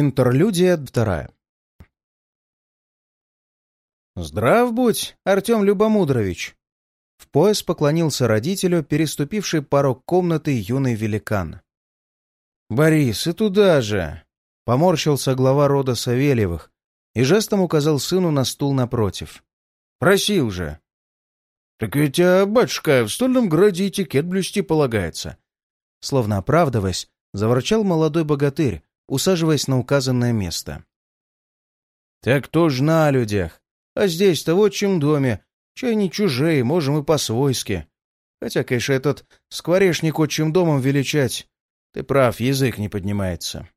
Интерлюдия вторая. «Здрав будь, Артем Любомудрович!» В пояс поклонился родителю, переступивший порог комнаты юный великан. «Борис, и туда же!» — поморщился глава рода Савельевых и жестом указал сыну на стул напротив. «Просил же!» «Так ведь, а, батюшка, в стольном граде этикет блюсти полагается!» Словно оправдываясь, заворчал молодой богатырь, усаживаясь на указанное место. «Так тоже на людях. А здесь-то в отчим доме. Чай не чужие, можем и по-свойски. Хотя, конечно, этот скворечник отчим домом величать. Ты прав, язык не поднимается».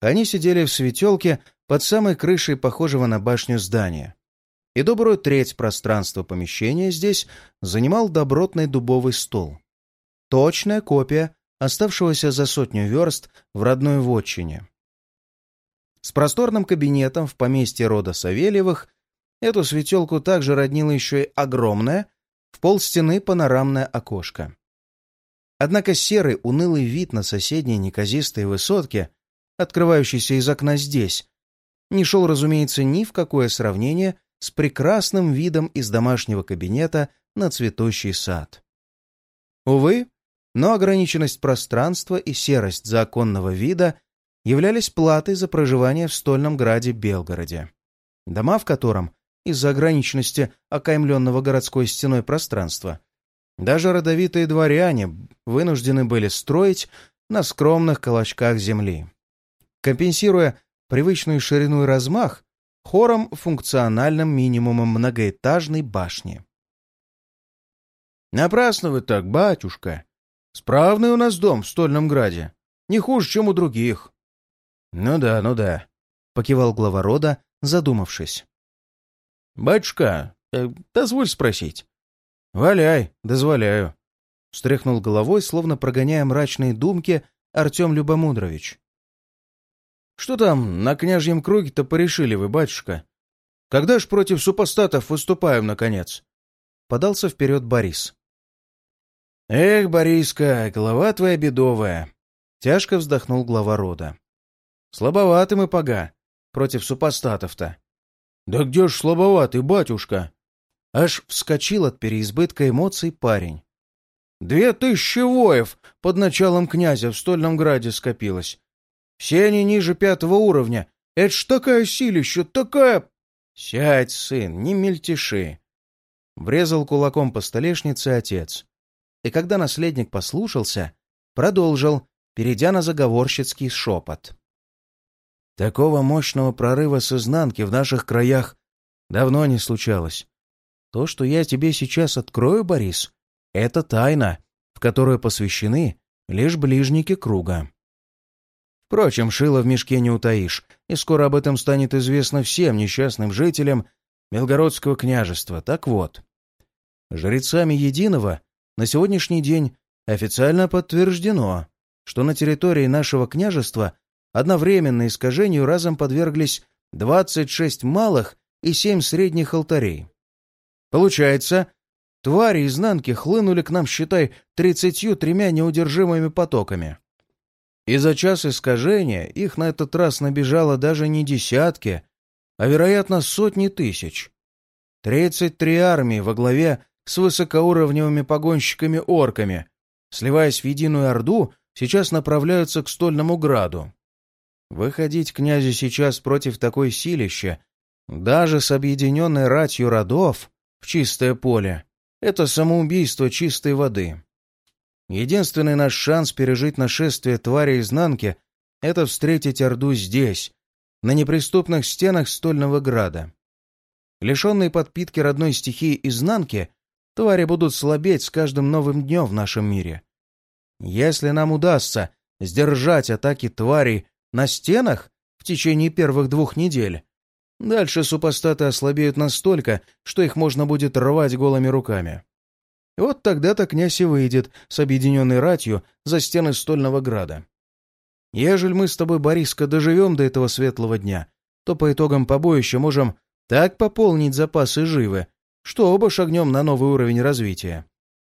Они сидели в светелке под самой крышей похожего на башню здания. И добрую треть пространства помещения здесь занимал добротный дубовый стол. Точная копия оставшегося за сотню верст в родной вотчине. С просторным кабинетом в поместье рода Савельевых эту светелку также роднило еще и огромное, в полстены панорамное окошко. Однако серый унылый вид на соседней неказистой высотке, открывающейся из окна здесь, не шел, разумеется, ни в какое сравнение с прекрасным видом из домашнего кабинета на цветущий сад. Увы, но ограниченность пространства и серость законного вида являлись платой за проживание в стольном граде Белгороде, дома в котором, из-за ограниченности окаймленного городской стеной пространства, даже родовитые дворяне вынуждены были строить на скромных колочках земли, компенсируя привычную ширину и размах хором функциональным минимумом многоэтажной башни. «Напрасно вы так, батюшка!» Справный у нас дом в Стольном Граде. Не хуже, чем у других. — Ну да, ну да, — покивал глава рода, задумавшись. — Батюшка, э, дозволь спросить. — Валяй, дозволяю. — встряхнул головой, словно прогоняя мрачные думки, Артем Любомудрович. — Что там на княжьем круге-то порешили вы, батюшка? Когда ж против супостатов выступаем, наконец? Подался вперед Борис. «Эх, Бориска, голова твоя бедовая!» Тяжко вздохнул глава рода. «Слабоваты мы, пога, против супостатов-то». «Да где ж слабоватый, батюшка?» Аж вскочил от переизбытка эмоций парень. «Две тысячи воев под началом князя в Стольном Граде скопилось. Все они ниже пятого уровня. Это ж такая силища, такая...» «Сядь, сын, не мельтеши!» Врезал кулаком по столешнице отец и когда наследник послушался, продолжил, перейдя на заговорщицкий шепот. «Такого мощного прорыва с изнанки в наших краях давно не случалось. То, что я тебе сейчас открою, Борис, это тайна, в которую посвящены лишь ближники круга. Впрочем, шило в мешке не утаишь, и скоро об этом станет известно всем несчастным жителям Белгородского княжества. Так вот, жрецами Единого на сегодняшний день официально подтверждено, что на территории нашего княжества одновременно искажению разом подверглись 26 малых и 7 средних алтарей. Получается, твари изнанки хлынули к нам, считай, 33 неудержимыми потоками. И за час искажения их на этот раз набежало даже не десятки, а, вероятно, сотни тысяч. 33 армии во главе с высокоуровневыми погонщиками-орками, сливаясь в единую орду, сейчас направляются к Стольному Граду. Выходить князю сейчас против такой силища, даже с объединенной ратью родов, в чистое поле, это самоубийство чистой воды. Единственный наш шанс пережить нашествие твари изнанки — это встретить Орду здесь, на неприступных стенах Стольного Града. Лишенные подпитки родной стихии изнанки, Твари будут слабеть с каждым новым днем в нашем мире. Если нам удастся сдержать атаки тварей на стенах в течение первых двух недель, дальше супостаты ослабеют настолько, что их можно будет рвать голыми руками. Вот тогда-то князь и выйдет с объединенной ратью за стены Стольного Града. Ежели мы с тобой, Бориска, доживем до этого светлого дня, то по итогам побоища можем так пополнить запасы живы, что оба шагнем на новый уровень развития.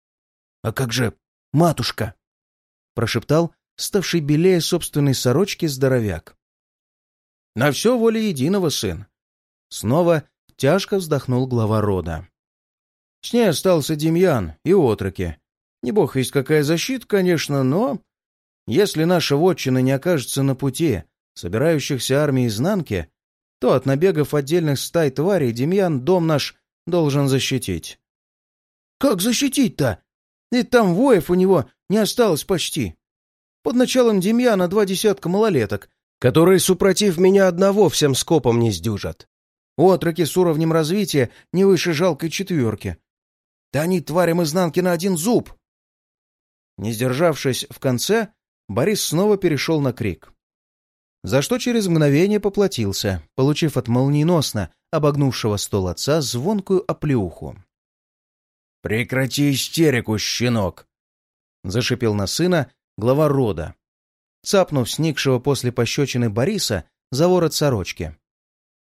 — А как же матушка? — прошептал ставший белее собственной сорочки здоровяк. На все воля единого, сын. Снова тяжко вздохнул глава рода. С ней остался Демьян и отроки. Не бог есть какая защита, конечно, но... Если наша вотчина не окажется на пути собирающихся армии изнанки, то от набегов отдельных стай тварей Демьян дом наш должен защитить. «Как защитить-то? Ведь там воев у него не осталось почти. Под началом Демьяна два десятка малолеток, которые, супротив меня одного, всем скопом не сдюжат. Отроки с уровнем развития не выше жалкой четверки. Да они тварям изнанки на один зуб!» Не сдержавшись в конце, Борис снова перешел на крик. За что через мгновение поплатился, получив от молниеносно обогнувшего стол отца звонкую оплеуху. «Прекрати истерику, щенок!» — зашипел на сына глава рода, цапнув сникшего после пощечины Бориса за ворот сорочки.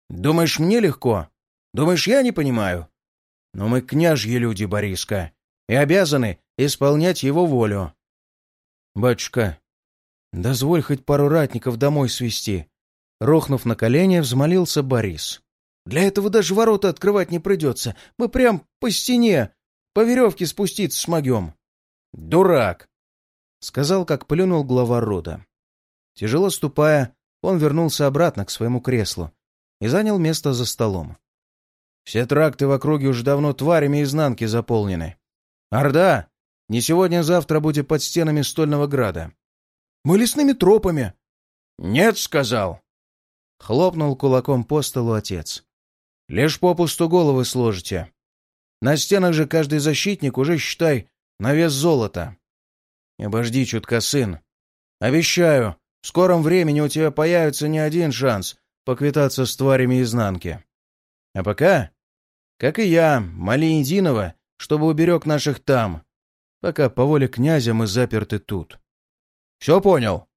«Думаешь, мне легко? Думаешь, я не понимаю? Но мы княжьи люди, Бориска, и обязаны исполнять его волю». «Батюшка, дозволь хоть пару ратников домой свести», Рохнув на колени, взмолился Борис. «Для этого даже ворота открывать не придется. Мы прям по стене, по веревке спуститься смогем». «Дурак!» — сказал, как плюнул глава рода. Тяжело ступая, он вернулся обратно к своему креслу и занял место за столом. Все тракты в округе уже давно тварями изнанки заполнены. Орда не сегодня-завтра будет под стенами Стольного Града. Мы лесными тропами. Нет, сказал. Хлопнул кулаком по столу отец. Лишь попусту головы сложите. На стенах же каждый защитник уже, считай, на вес золота. Обожди чутка, сын. Обещаю, в скором времени у тебя появится не один шанс поквитаться с тварями изнанки. А пока, как и я, моли единого, чтобы уберег наших там, пока по воле князя мы заперты тут. Все понял?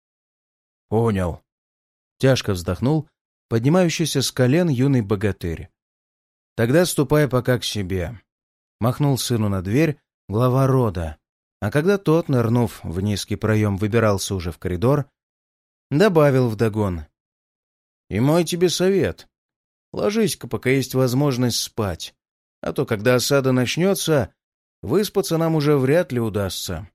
Понял. Тяжко вздохнул поднимающийся с колен юный богатырь. Тогда ступай пока к себе. Махнул сыну на дверь глава рода, а когда тот, нырнув в низкий проем, выбирался уже в коридор, добавил вдогон. «И мой тебе совет. Ложись-ка, пока есть возможность спать, а то, когда осада начнется, выспаться нам уже вряд ли удастся».